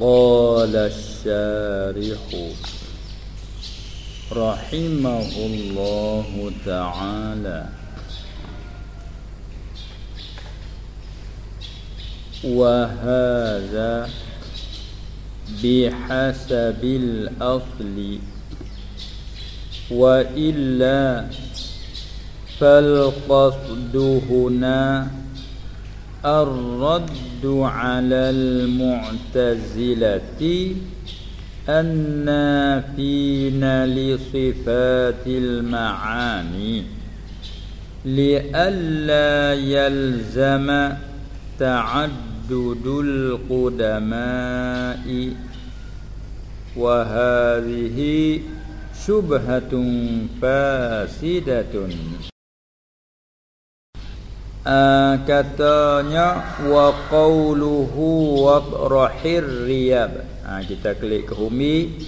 قال الشارح رحمه الله تعالى وهذا بحسب الأصل وإلا فالقصد هنا الرد على المعتزلة النافين لصفات المعاني لئلا يلزم تعدد القدماء. وهذه شبهة فاسدة. Uh, katanya wa qawluhu wabrahir riyab. Uh, kita klik ke humi.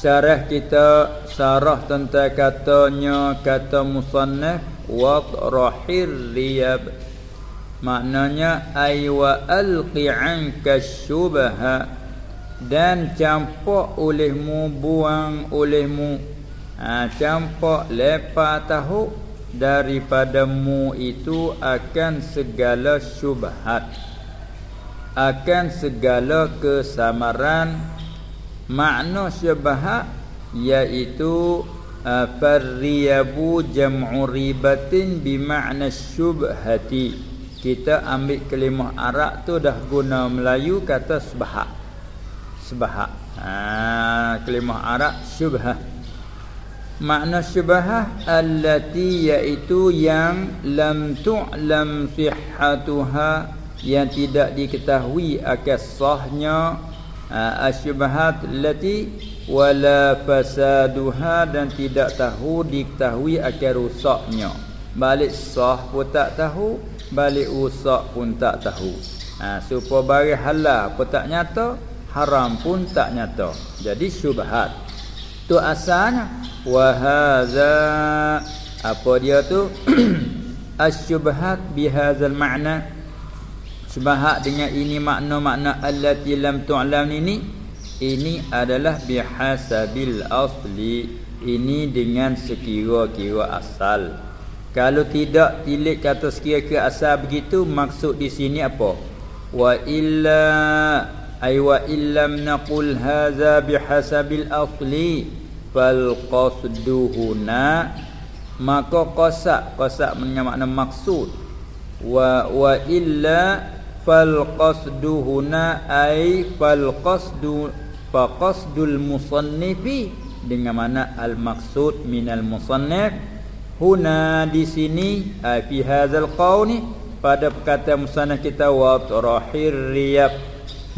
Syarah kita syarah tentang katanya kata musannaf wabrahir riyab. Maknanya ay wa alqi anka syubha. Dan campak olehmu buang olehmu. Ha, campak lepas tahu daripadamu itu akan segala syubhat akan segala kesamaran. Makna syubhat iaitu farriyabu jam'u ribatin bimakna syubhati. Kita ambil kalimah Arab tu dah guna Melayu kata subhat. Subhat. Ha kalimah Arab syubhah Makna syubhah allati iaitu yang lam tu'lam sihhatuha yang tidak diketahui akan sahnya asyubhat allati wala fasaduha dan tidak tahu diketahui akan rusaknya. Balik sah pun tak tahu balik rusak pun tak tahu. Ha, supaya barang halal pun tak nyata haram pun tak nyata. Jadi syubhat tu asalnya wa hadza apa dia tu? Asyubhat bihadzal ma'na. Syubhat dengan ini makna-makna allati lam tu'lam ini ini adalah bihasabil asli. Ini dengan sekira-kira asal. Kalau tidak tilik kata sekira-kira asal begitu maksud di sini apa? Wa illa ay wa illam naqul hadza bihasabil asli fal qasduhuna maka qasak qasak makna maksud. Wa wa illa fal qasduhuna ai fal qasdu fa qasdul musannifi. Dengan mana al maksud minal musannif. Huna di sini ai fi hadzal qauli pada perkataan musannif kita wa tarahir riyab.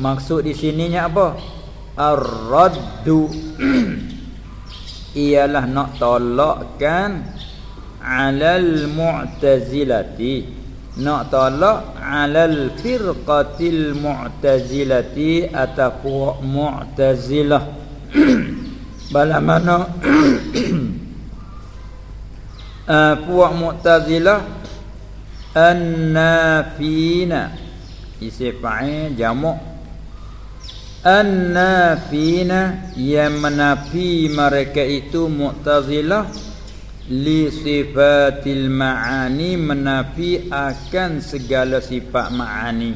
Maksud di sininya apa? Ar-raddu ialah nak tolakkan alal mu'tazilati. Nak tolak alal firqatil mu'tazilati ataupun mu'tazilah. Bala mana? Uh, puak mu'tazilah. Annafina. Isi fa'il jamak An-nafina yang menafi mereka itu Mu'tazilah li sifatil ma'ani menafi akan segala sifat ma'ani.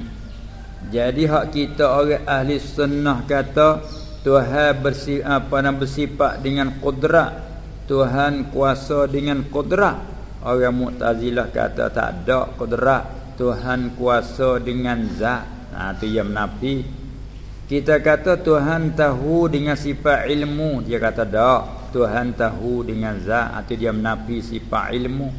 Jadi hak kita orang ahli sunnah kata Tuhan bersifat apa nama bersifat dengan kudrat. Tuhan kuasa dengan kudrat. Orang Mu'tazilah kata tak ada kudrat. Tuhan kuasa dengan zat. Nah ha, tu yang menafi kita kata Tuhan tahu dengan sifat ilmu. Dia kata tak Tuhan tahu dengan zat. Atau dia menafi sifat ilmu.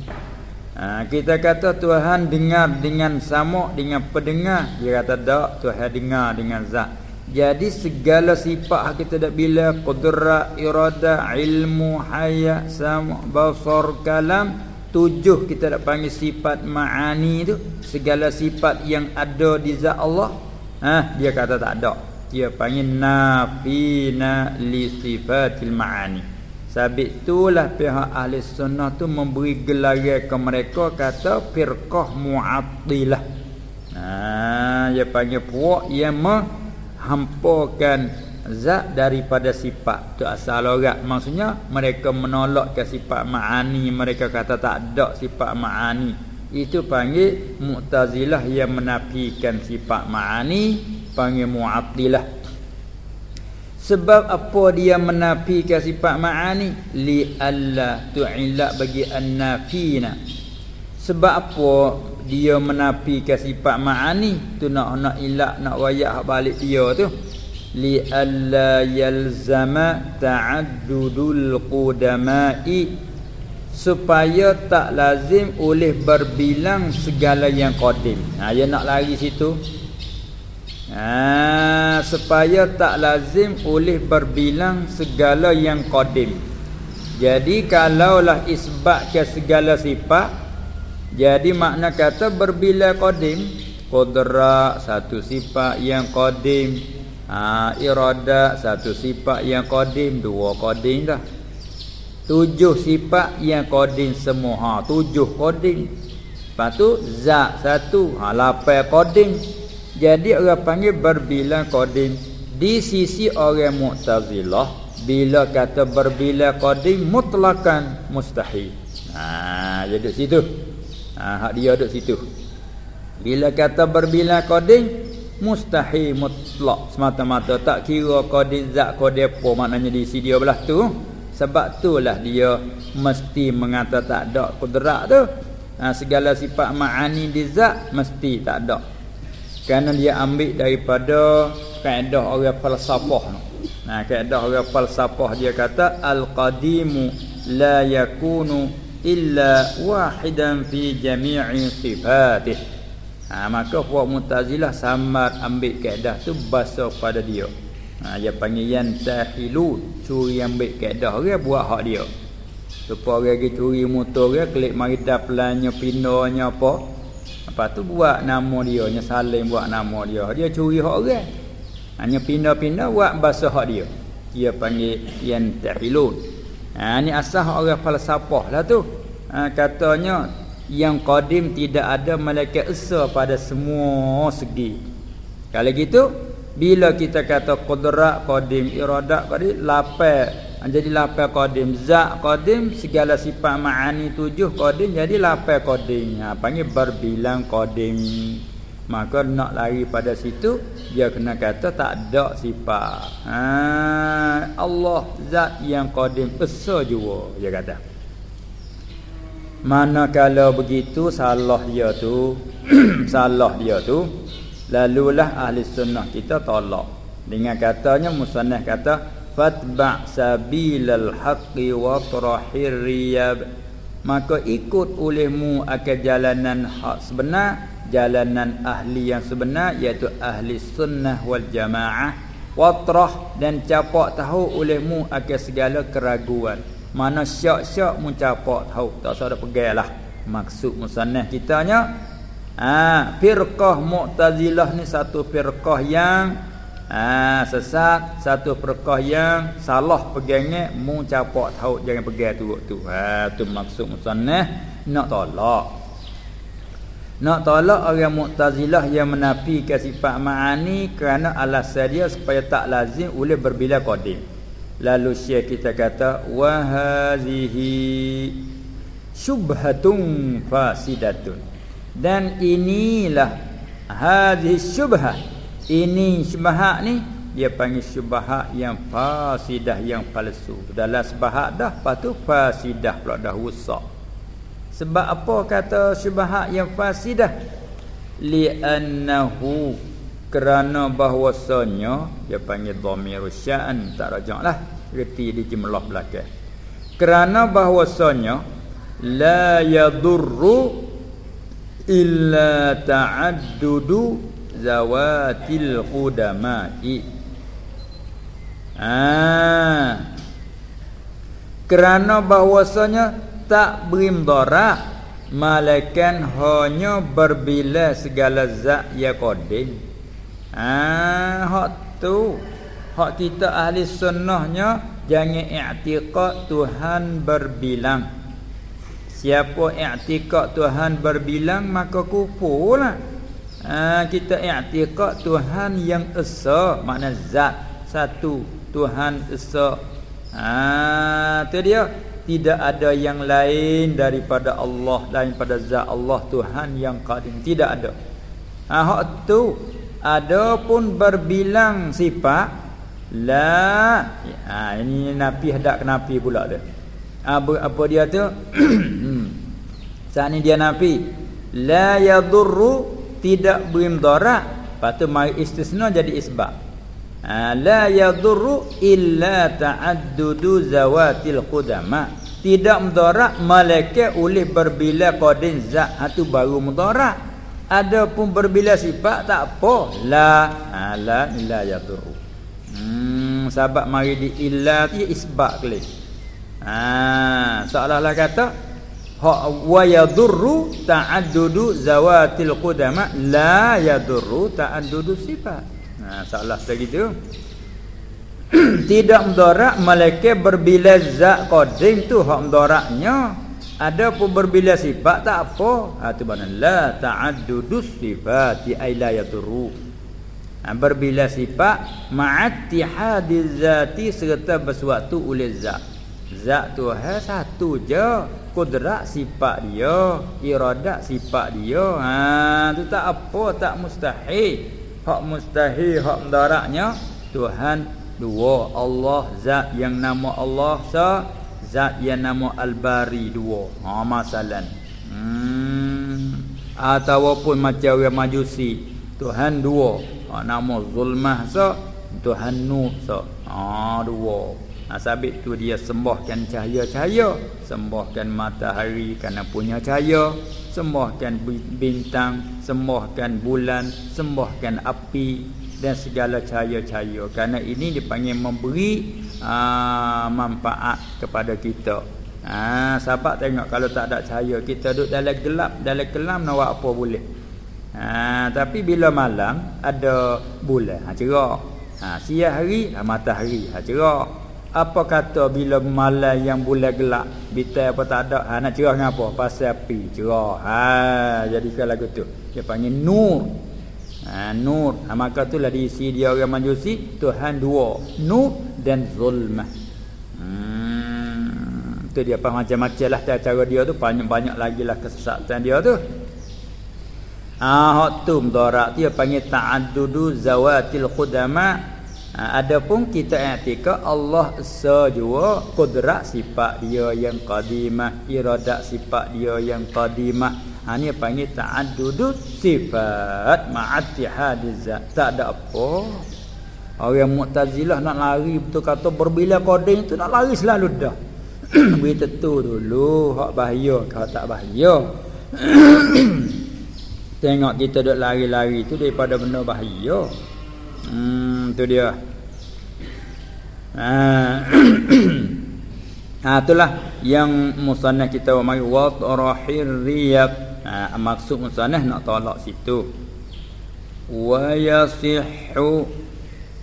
Ha, Kita kata Tuhan dengar dengan sama Dengan pendengar. Dia kata tak Tuhan dengar dengan zat. Jadi segala sifat kita dah bila Qudrat, irada, ilmu, hayat, sama, basar, kalam Tujuh kita dah panggil sifat ma'ani tu Segala sifat yang ada di zat Allah ha, Dia kata tak ada dia panggil nafina li sifatil ma'ani. Sabit itulah pihak ahli sunnah tu memberi gelar ke mereka kata firqah mu'attilah. Ha dia panggil puak yang hampakan zat daripada sifat tu asal logat maksudnya mereka menolak ke sifat ma'ani mereka kata tak ada sifat ma'ani. Itu panggil mu'tazilah yang menafikan sifat ma'ani panggil mu'attilah. Sebab apa dia menafikan sifat ma'ani? Li alla tu'ila bagi an-nafina. Sebab apa dia menafikan sifat ma'ani? Tu nak nak ilak nak wayak balik dia tu. Li alla yalzama ta'addudul qudama'i. Supaya tak lazim oleh berbilang segala yang qadim. Ha dia nak lari situ. Ha supaya tak lazim oleh berbilang segala yang qadim. Jadi kalaulah isbat ke segala sifat jadi makna kata berbilang qadim qudra satu sifat yang qadim. Ha, irada satu sifat yang qadim dua qadim dah. Tujuh sifat yang qadim semua. Ha tujuh qadim. Lepas tu zat satu. Ha lapan qadim jadi orang panggil berbilang qadim di sisi orang mu'tazilah bila kata berbilang qadim mutlakan mustahil. Ha jadi situ. Ha hak dia duduk situ. Bila kata berbilang qadim mustahil mutlak. Semata-mata tak kira qadir zat qadir apa maknanya di sini dia belah tu. Sebab itulah dia mesti mengata tak ada kudrat tu. Ha, segala sifat ma'ani di zat mesti tak ada kerana dia ambil daripada kaedah orang falsafah nah kaedah orang falsafah dia kata al-qadimu la yakunu illa wahidan fi jami'i sifatihi. Ha, Maka puak mutazilah samar ambil kaedah tu basuh pada dia. Ha, Dia panggil yang tahilu Curi ambil kaedah dia buat hak dia. Supaya pergi curi motor dia Klik marita pelannya pindahnya apa Lepas tu buat nama dia Nya saling buat nama dia. Dia curi hak orang. Hanya pindah-pindah buat basuh hak dia. Dia panggil yang tahilu Ha, ni asah orang falsafah lah tu. Ha, Katanya yang qadim tidak ada malaikat esa pada semua segi. Kalau gitu bila kita kata qudrat qadim iradat qadim lapan jadi lapan qadim zat qadim segala sifat ma'ani tujuh qadim jadi lapan qadim ha panggil berbilang qadim maka nak lari pada situ dia kena kata tak ada sifat. Ha Allah zat yang qadim esa jua dia kata. Manakala begitu salah dia tu salah dia tu lalulah ahli sunnah kita tolak. Dengan katanya musannaf kata fatba' sabilal haqqi wa trahir riyab. Maka ikut olehmu akan jalanan hak sebenar jalanan ahli yang sebenar iaitu ahli sunnah wal jamaah. Watrah dan capak tahu olehmu akan segala keraguan. Mana syak-syak mencapak tahu. Tak usah ada pegailah maksud musannah kitanya ah ha, firqah mu'tazilah ni satu firqah yang ha, sesat satu firqah yang salah pegangnya mencapak tahu jangan pegang tu tu ha tu maksud musannah nak tolak nak tolak orang mu'tazilah yang menafikan sifat ma'ani kerana alasan dia supaya tak lazim oleh berbila qadim Lalu syekh kita kata wa hadhihi syubhatun fasidatun. Dan inilah hadhihi syubhah. Ini syubhat ni dia panggil syubhat yang fasidah yang palsu. Dalam sebahak dah patu fasidah pula dah rusak. Sebab apa kata syubhat yang fasidah? Li'annahu kerana bahwasanya dia panggil dhamir sya'an tak rajaklah reti di jumlah belakang kerana bahwasanya la yadurru illa ta'addudu zawatil qudama'i ah kerana bahwasanya tak beri mudarat malaikat hanya berbila segala zat ya qadim Ah, hak tu. Hak kita ahli sunnahnya jangan i'tiqad Tuhan berbilang. Siapa i'tiqad Tuhan berbilang maka kufurlah. Ha, kita i'tiqad Tuhan yang esa makna zat. Satu Tuhan esa. Ha tu dia. Tidak ada yang lain daripada Allah lain pada zat Allah Tuhan yang qadim. Tidak ada. Ha hak tu adapun berbilang sifat la ha ini nabi hendak kenapi pula tu apa, apa dia tu? Hmm. saat ni dia nabi la yadurru tidak beri mudarat patut mai istisna jadi isbab. Ha, la yadurru illa ta'addudu zawatil qudama. Tidak mudarat malaikat oleh berbila qadin zat itu ha, baru mudarat. Adapun berbila sifat tak apa. La ha, la illa yadurru. Hmm sebab mari di illa tu isbat kali. Ha seolah-olah kata wa yadurru ta'addudu zawatil qudama la yadurru ta'addudu sifat. Ha salah begitu tidak mudarat malaikat berbila zat qadim tu hak mudaratnya ada pun berbila sifat tak apa. Ha tu mana? La ta'addudu sifati ay la yadurru. Ha, berbila sifat ma'attihadiz zati serta bersuatu oleh zat zat tu ha satu je. Kudrat sifat dia iradat sifat dia. Ha tu tak apa tak mustahil. Hak mustahil hak mudaratnya Tuhan dua. Allah zat yang nama Allah sa zat yang nama al-bari dua. Ha masalan. Hmm. Ataupun macam orang majusi Tuhan dua. Ha, nama zulmah sa Tuhan nur sa. Ha dua Ha, sabit tu dia sembahkan cahaya-cahaya Sembahkan matahari kerana punya cahaya Sembahkan bintang Sembahkan bulan Sembahkan api Dan segala cahaya-cahaya. Kerana ini dipanggil memberi ha, Manfaat kepada kita. Ha, Sahabat tengok kalau tak ada cahaya Kita duduk dalam gelap Dalam kelam nak buat apa boleh? Ha, Tapi bila malam Ada bulan ha, Cerah. Ha, Siang hari ha, Matahari ha, Cerah apa kata bila malam yang bulan gelap Bitai apa tak ada? Ha, Nak cerah dengan apa? Pasal api Cerah. Ha, Jadi sekali lagu tu. Dia panggil nur. Ha, Nur. Ha, Maka itulah diisi dia orang majusi Tuhan dua. Nur dan zulmah. Hmm, Itu dia apa macam-macam lah Cara dia tu. Banyak-banyak lagi lah kesesatan dia tu. Ah, ha, tu mudarat dia panggil ta'addudu zawatil khudama Ha, adapun kita i'tikad Allah esa jua kudrat sifat dia yang qadimah, iradat sifat dia yang qadimah. Ha ni panggil ta'addudus sifat ma'attihadiz zat. Tak ada apa. Orang Mu'tazilah nak lari betul kata berbila qadim tu nak lari selalu dah. Beri tentu dulu hak bahaya ke tak bahaya. Tengok kita duk lari-lari tu daripada benda bahaya. Hmm tu dia. Ha. itulah yang musannaf kita mari wa tarahir riyab. Ha maksud musannaf nak tolak situ. Wa yasihhu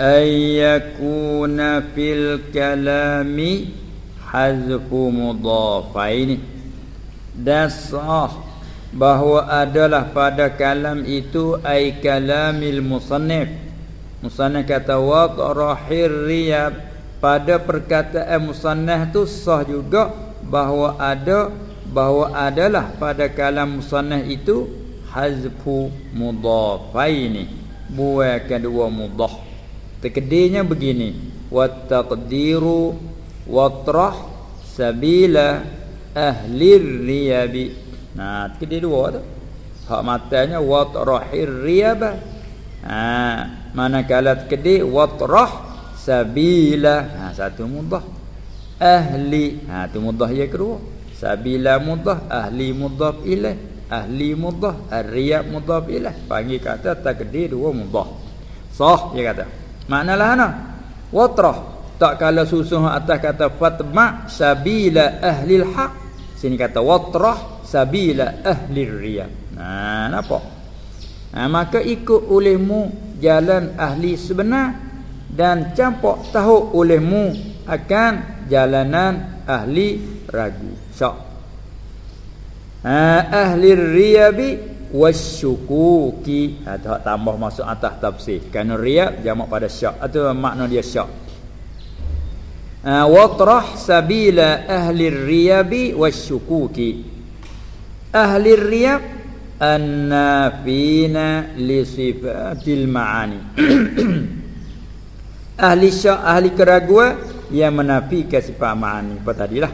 ay yakuna fil kalami hazfu mudafain. Dan sah bahawa adalah pada kalam itu ay kalamil musannaf Musannah kata waqrahir riyab pada perkataan musannah tu sah juga bahawa ada bahawa adalah pada kalam musannah itu hazfu mudhafaini. Buat kedua mudhaf. Takdirnya begini. Wa taqdiru watrah sabila ahli riyabi. Nah takdir dua tu. Hak matanya watrahir riyaba ha manakala kedai watrah sabila. Ha satu mudah ahli. Ha tu mudah yang kedua. Sabila mudah ahli mudah ilaih ahli mudah ar-riyab mudah ilaih panggil kata takdir dua mudah sah dia kata. Maknalah ana? Watrah. Tak kala susun atas kata fatma sabila ahli al-haq sini kata watrah sabila ahli riyab nah napa ha, maka ikut olehmu jalan ahli sebenar dan campak tahu olehmu akan jalanan ahli ragu. Sok. Ha, ahli riyabi wasyukuki ha, tambah masuk atas tafsir. Kerana riya jamak pada syak. Atau makna dia syak. Uh, watrah sabila ahli riyabi wasyukuki ahli riyab annafina li sifatil maani ahli syak ahli keraguan yang menafikan sifat maani apa tadilah?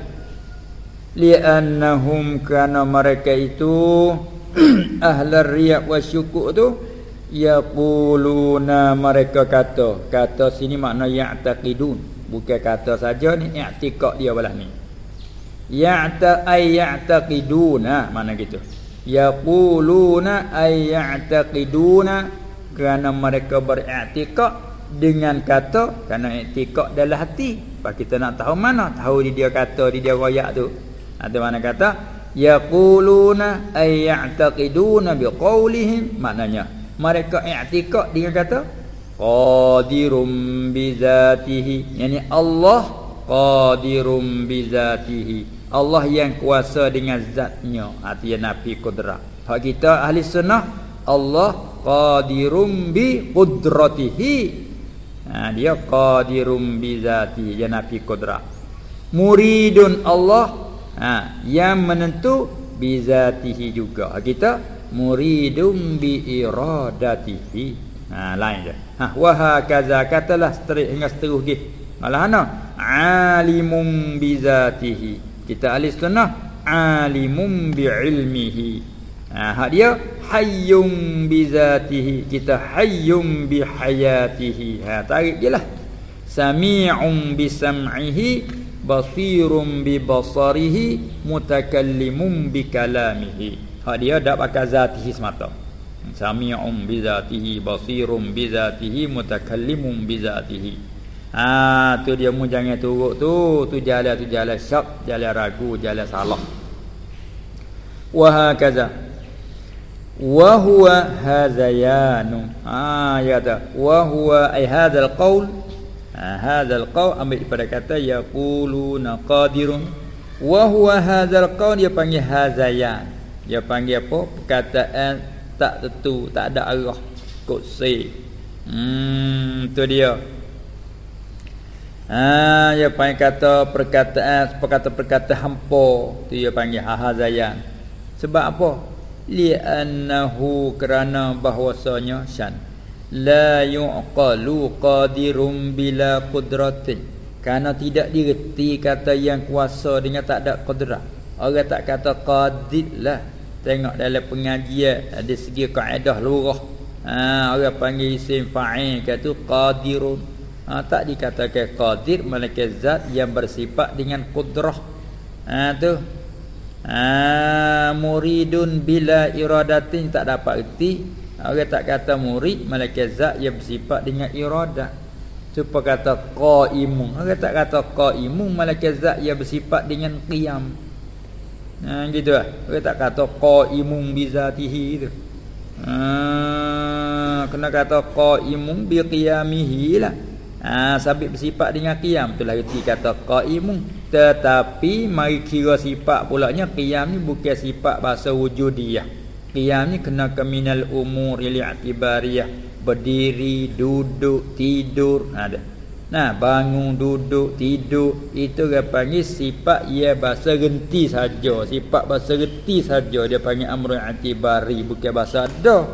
Li'annahum kana mereka itu ahlar riya wa syukuk tu yaquluna mereka kata kata sini makna ya'taqidun bukan kata saja ni i'tiqad dia belah ni. Ya'ta ay ya'taqiduna mana gitu. Yaquluna ay ya'taqiduna kerana mereka beriktikad dengan kata kerana iktikad dalam hati pak kita nak tahu mana tahu dia kata dia royak tu. Ada mana kata yaquluna ay ya'taqiduna biqaulihim maknanya. Mereka i'tiqad dengan kata qadirum bizatihi. Yani Allah qadirum bizatihi. Allah yang kuasa dengan zatnya. Artinya nafi kudrat hak kita ahli sunnah Allah qadirum bi qudratihi ha, dia qadirum bizatihi dia nafi kudrat muridun Allah ha, yang menentu bizatihi juga. Kita muridum bi iradatihi. Ha lain je. Ha wa hakaza katalah seterus hingga seterusnya malah ana alimum bizatihi kita ahli sunnah alimum bi ilmihi. Ha hak dia hayyum bizatihi kita hayyum bi hayatihi ha tarik jelah sami'um bi sam'ihi basirum bi basarihi mutakallimun bi kalamihi ha dia dak pakai zatihi semata. Sami'um bi zatihi basirum bi zatihi mutakallimun bi zatihi ha tu dia mu jangan turuk tu. Tu jalan tu jalan syak jalan ragu jalan salah. Wa hakaza wa huwa hadzayanu ha ya ta wa huwa ai hadzal qaul ha, hadzal qaul ambil daripada kata yaquluna qadirun wa huwa hadzal qaul dia panggil hazayan dia panggil apa? Perkataan tak tentu tak ada arah. Kursi hmm tu dia. Ha dia panggil kata perkataan perkata-perkata hampa. Tu dia panggil hazayan sebab apa li'annahu kerana bahwasanya syan. La yuqalu qadirum bila qudratin. Kerana tidak direti kata yang kuasa dengan tak ada qudrat orang tak kata qadir lah. Tengok dalam pengajian ada segi kaedah lurah. Ha, orang panggil isim fa'il kata qadirun. Ha, tak dikatakan qadir melainkan zat yang bersifat dengan qudrah. Ha tu ha, muridun bila iradatin tak dapat reti Orang tak kata murid malaikat zat yang bersifat dengan iradah. Cuba kata qaimun. Orang tak kata qaimun malaikat zat yang bersifat dengan qiyam. Ha gitu ah. Orang tak kata qaimun bi zatihi tu. Ha kena kata qaimun bi qiyamihi lah. Ha sabit bersifat dengan qiyam itulah reti kata qaimun. Tetapi mari kira sifat pulaknya qiyam ni bukan sifat bahasa wujudiyah. Qiyam ni kena ke minal umur li'atibariyah Berdiri, duduk, tidur ada. Nah, bangun, duduk, tidur Itu dia panggil sifat ia bahasa genti saja Sifat bahasa genti saja Dia panggil amru atibari Bukan bahasa ada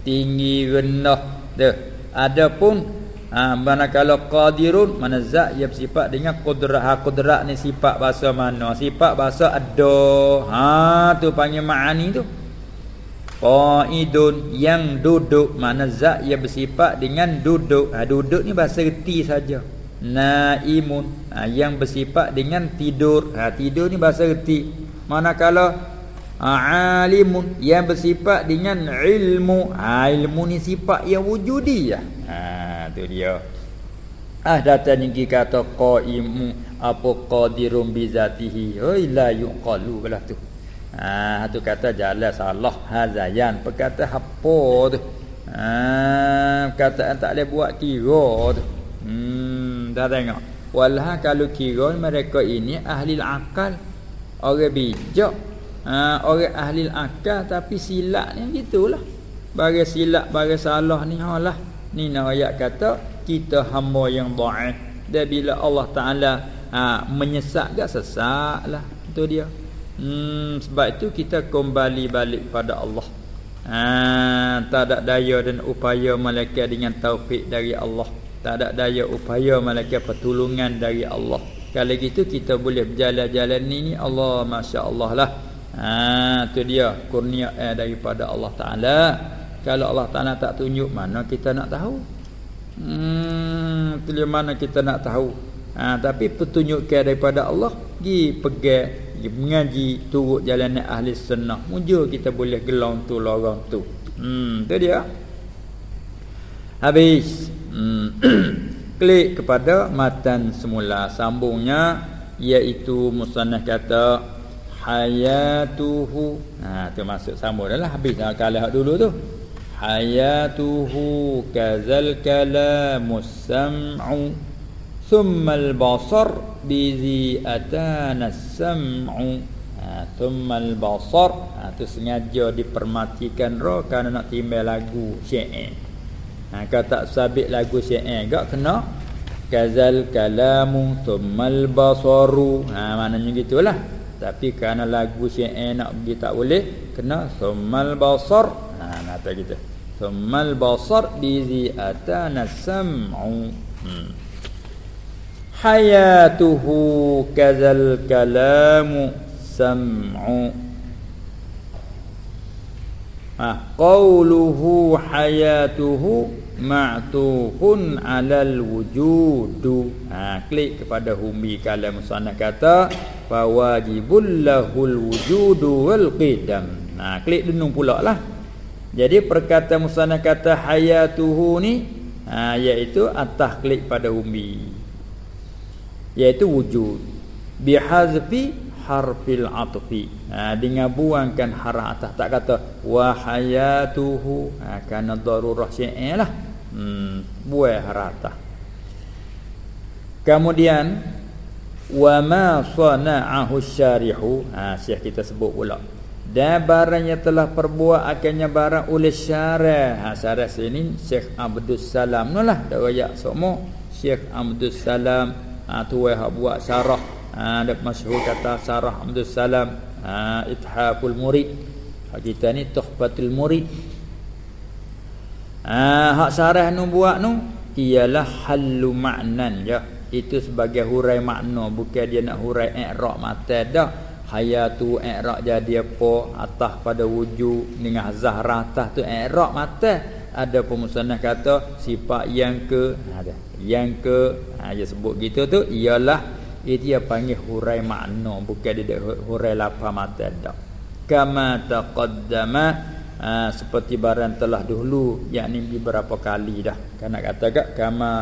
Tinggi, rendah Tuh. Adapun ha, Mana kalau qadirun Mana zat ia bersifat dengan kudrat ha, Kudrat ni sifat bahasa mana Sifat bahasa ada ha, tu panggil ma'ani tu Qaidun yang duduk mana zat yang bersifat dengan duduk. Ha, duduk ni bahasa reti saja. Naimun ha, yang bersifat dengan tidur. Ha, tidur ni bahasa reti. Manakala alimun yang bersifat dengan ilmu. Ha, ilmu ni sifat yang wujudi ya. Ha tu dia. Ah datang ni kata qaimu apa qadirun bi zatihi. Oi la yuqalu belah tu. Ha tu kata jalan salah hazayan perkata apa tu. Ha perkataan tak boleh buat kira tu. Hmm dah tengok. Walah kalau kira mereka ini ahli akal orang bijak ha, orang ahli akal tapi silap ni gitulah bagi silap bagi salah ni halah ni nak ayat kata kita hamba yang dhaif dan bila Allah Taala ha, menyesat gak sesatlah itu dia. Hmm, sebab itu kita kembali balik pada Allah. Ha, tak ada daya dan upaya malaikat dengan taufik dari Allah. Tak ada daya upaya malaikat pertolongan dari Allah. Kalau gitu kita boleh berjalan-jalan ni ni Allah masya-Allah lah ha tu dia kurnia eh, daripada Allah Taala. Kalau Allah Taala tak tunjuk mana kita nak tahu? Hmm tu mana kita nak tahu. Ha, tapi petunjuk ke daripada Allah gi pegang gi mengaji turut jalan ahli sunnah. Mujur kita boleh gelau tu lorong tu. Hmm tu dia. Habis. Hmm. klik kepada matan semula sambungnya iaitu musannaf kata hayatuhu. Ha tu masuk sambung dah lah. Habis dah kalah dulu tu. Hayatuhu kazal kalamus sam'u thumma al-basar bizi atana sam'u ha, thumma al-basar ha, tu sengaja dipermatikan roh kerana nak timbal lagu syair ha, kalau tak sabit lagu syair gak kena. Kazal kalamu thumma al-basaru ha, maknanya gitulah tapi kerana lagu syair nak pergi tak boleh kena thumma al-basar ha kata kita thummal basar bizi atana sam'u. Hmm. hayatuhu kadzal kalamu sam'u. Ah qawluhu hayatuhu ma'tufun 'alal wujudu ha klik kepada humi kalam musannaf kata fa lahul wujudu wal qidam ha, klik denung pula lah jadi perkataan musannaf kata hayatuhu ni ha, iaitu atas klik pada umi. Iaitu wujud. Bihazfi harfil atfi. Ha, dengan buangkan harah atas tak kata wa hayatuhu ha, kerana darurah syai' lah. Hmm, buai harah atas. Kemudian wa ma sana'ahu syarihu. Ha, syekh kita sebut pula dan barang yang telah perbuat akannya barang oleh syarah ha syarah sini Syekh Abdul Salam nolah dak royak semua Syekh Abdul Salam ha tu wah buat syarah ha dak masyhur kata syarah Abdul Salam ha ithaful murid. Ha kita ni tuhfatul murid. Ha hak syarah nu buat nu ialah halu maknan ya itu sebagai hurai makna bukan dia nak hurai i'rab mata dah. Hayatu i'raq jadi apa atas pada wujud dengan zahra atas tu i'raq mata. Ada pemusannah kata sifat yang ke ada yang ke ha dia sebut gitu tu ialah itu dia panggil hurai makna bukan dia hurai lafaz mata dak kama taqaddama ha, seperti barang telah dahulu yakni beberapa kali dah. Kan kata gak kama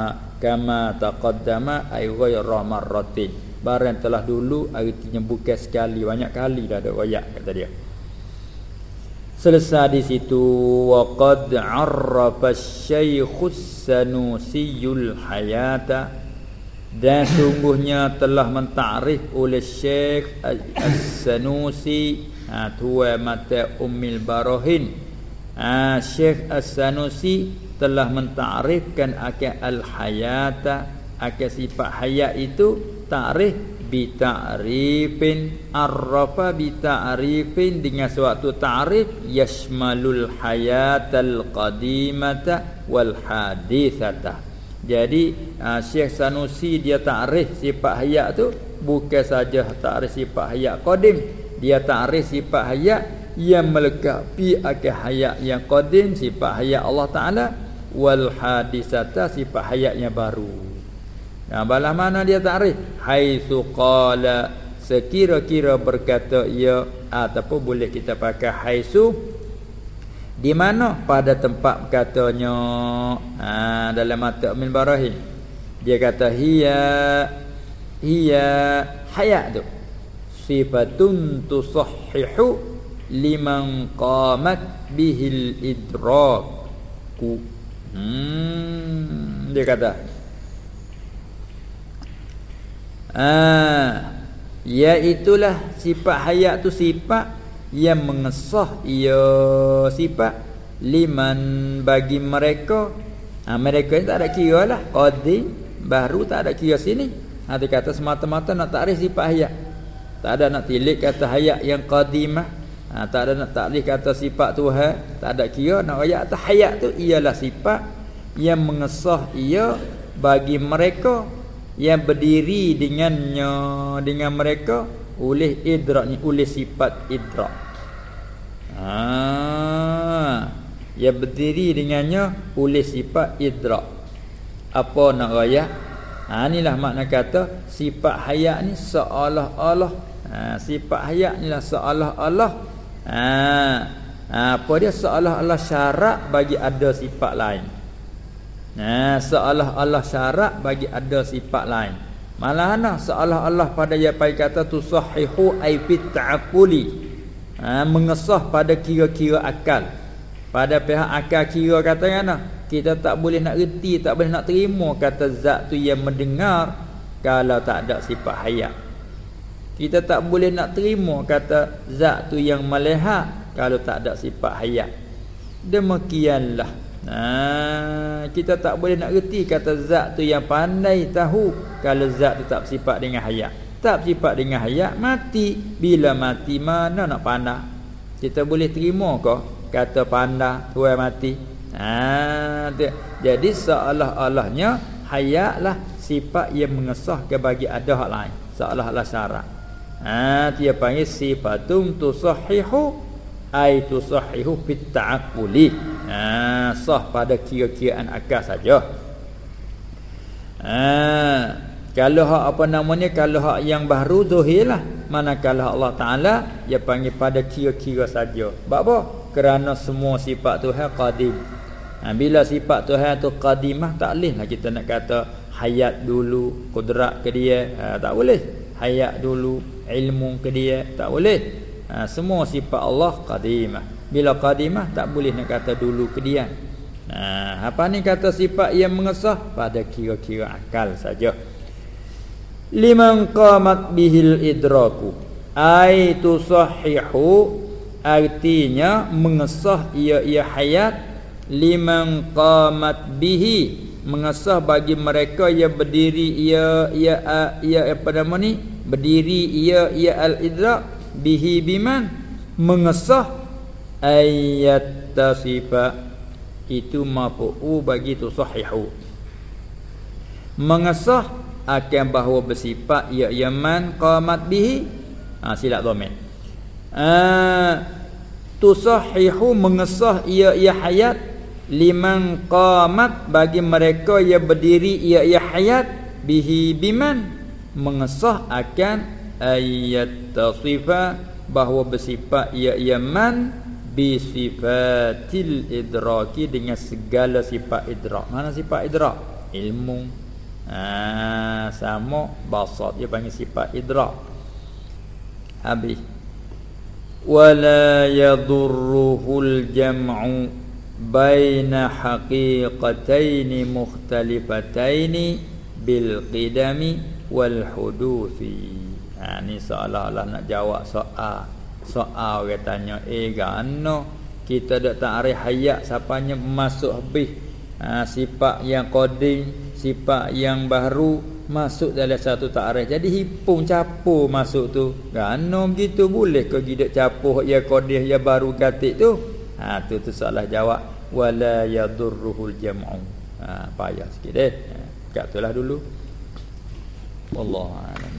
kama taqaddama ay ghayra marratin. Barang telah dulu artinya bukan sekali banyak kali dah ada royak kata dia. Selesai di situ waqad arrafa asy-syaikhus sanusiyul hayata dan sungguhnya telah mentakrif oleh Syekh As-Sanusi ha, tua mata Ummil Barahin ha, Syekh As-Sanusi telah mentakrifkan akan al-hayata akan sifat hayat itu ta'rif bi ta'rifin arrafa bi ta'rifin dengan suatu ta'rif yashmalul hayatal qadimata wal hadithata jadi uh, Syekh Sanusi dia ta'rif sifat hayat tu bukan saja ta'rif sifat hayat qadim dia ta'rif sifat hayat yang melengkapi akan hayat yang qadim sifat hayat Allah Taala wal hadithata sifat hayat yang baru Nah, balas mana dia takrif? Haitsu qala sekira-kira berkata ia ataupun boleh kita pakai haitsu di mana pada tempat katanya ha, dalam mata min barahim dia kata hiya hiya hayat tu. Sifatun tusahhihu liman qamat bihil idrak. Hmm dia kata. Ah, ya itulah sifat hayat tu sifat yang mengesah ia sifat liman bagi mereka. Ha, mereka ni tak ada kira lah. Qadim baru tak ada kira sini. Ha, dia kata semata-mata nak takrif sifat hayat. Tak ada nak tilik kata hayat yang qadimah. Ha, tak ada nak takrif kata sifat Tuhan. Tak ada kira nak ayat atas hayat tu ialah sifat yang mengesah ia bagi mereka yang berdiri dengannya dengan mereka oleh idrak ni oleh sifat idrak. Ha. Yang berdiri dengannya oleh sifat idrak. Apa nak raya? Ha inilah makna kata sifat hayat ni seolah-olah. Ha sifat hayat ni lah seolah-olah. Ha, ha apa dia? Seolah-olah syarat bagi ada sifat lain. Ha seolah-olah syarat bagi ada sifat lain Malah ana seolah-olah pada yang pai kata tu sahihu ai ta'quli. Ha, mengesah pada kira-kira akal. Pada pihak akal kira kata ana kita tak boleh nak reti, tak boleh nak terima kata zat tu yang mendengar kalau tak ada sifat hayat. Kita tak boleh nak terima kata zat tu yang melihat kalau tak ada sifat hayat. Demikianlah Nah, kita tak boleh nak reti kata zat tu yang pandai tahu kalau zat tu tak sifat dengan hayat. Tak sifat dengan hayat mati. Bila mati mana nak pandai? Kita boleh terima ke kata pandai tuai mati? Ha, jadi seolah-olahnya hayatlah sifat yang mengesah ke bagi ada hak lain. Seolah-olah syarat. Ha, dia panggil sifatum tusahihu ai tusahihu fit ta'aqquli ha sah pada kira-kiraan akal saja. Ha kalau hak apa namanya kalau hak yang baru zahirlah manakala Allah taala dia panggil pada kira-kira saja. Sebab apa? Kerana semua sifat Tuhan qadim. Ha, bila sifat Tuhan tu qadimah tak bolehlah kita nak kata hayat dulu kudrat ke dia. Ha, tak boleh. Hayat dulu ilmu ke dia tak boleh. Ha, Semua sifat Allah qadimah Bila qadimah tak boleh nak kata dulu kedian ha, Apa ni kata sifat yang mengesah? Pada kira-kira akal saja. Liman qamat bihil idraku. Aitu sahihu Artinya mengesah ia ia hayat. Liman qamat bihi mengesah bagi mereka yang berdiri ia ia ia apa nama ni? Berdiri ia ia al idrak bihi biman. Mengesah ayat tasifa itu mafu'u bagi tu sahihu. Mengesah akan bahawa bersifat ya yaman qamat bihi ha silap dhamir ah tusahihu mengesah ia ia hayat liman qamat bagi mereka yang berdiri ia ia hayat bihi biman. Mengesah akan ayat tasifa bahawa bersifat ia yaman bi sifatil idraki dengan segala sifat idrak. Mana sifat idrak? Ilmu. Ha, sama basat dia panggil sifat idrak. Habis. Wala yadurruhul jam'u baina haqiqataini mukhtalifataini bil qidami wal huduthi. Ha ni seolah-olah nak jawab soal. Soal orang tanya, "Eh, gano kita dak takrif hayat siapanya masuk habis?" Ha sifat yang qadim, sifat yang baru masuk dalam satu takrif. Jadi hipung capur masuk tu. Gano begitu boleh ke gidak capur ya qadim ya baru gatik tu? Ha tu tu soalah jawab wala yadurruhul jam'u. Ha payah sikit. Ha, kat itulah dulu. Wallahu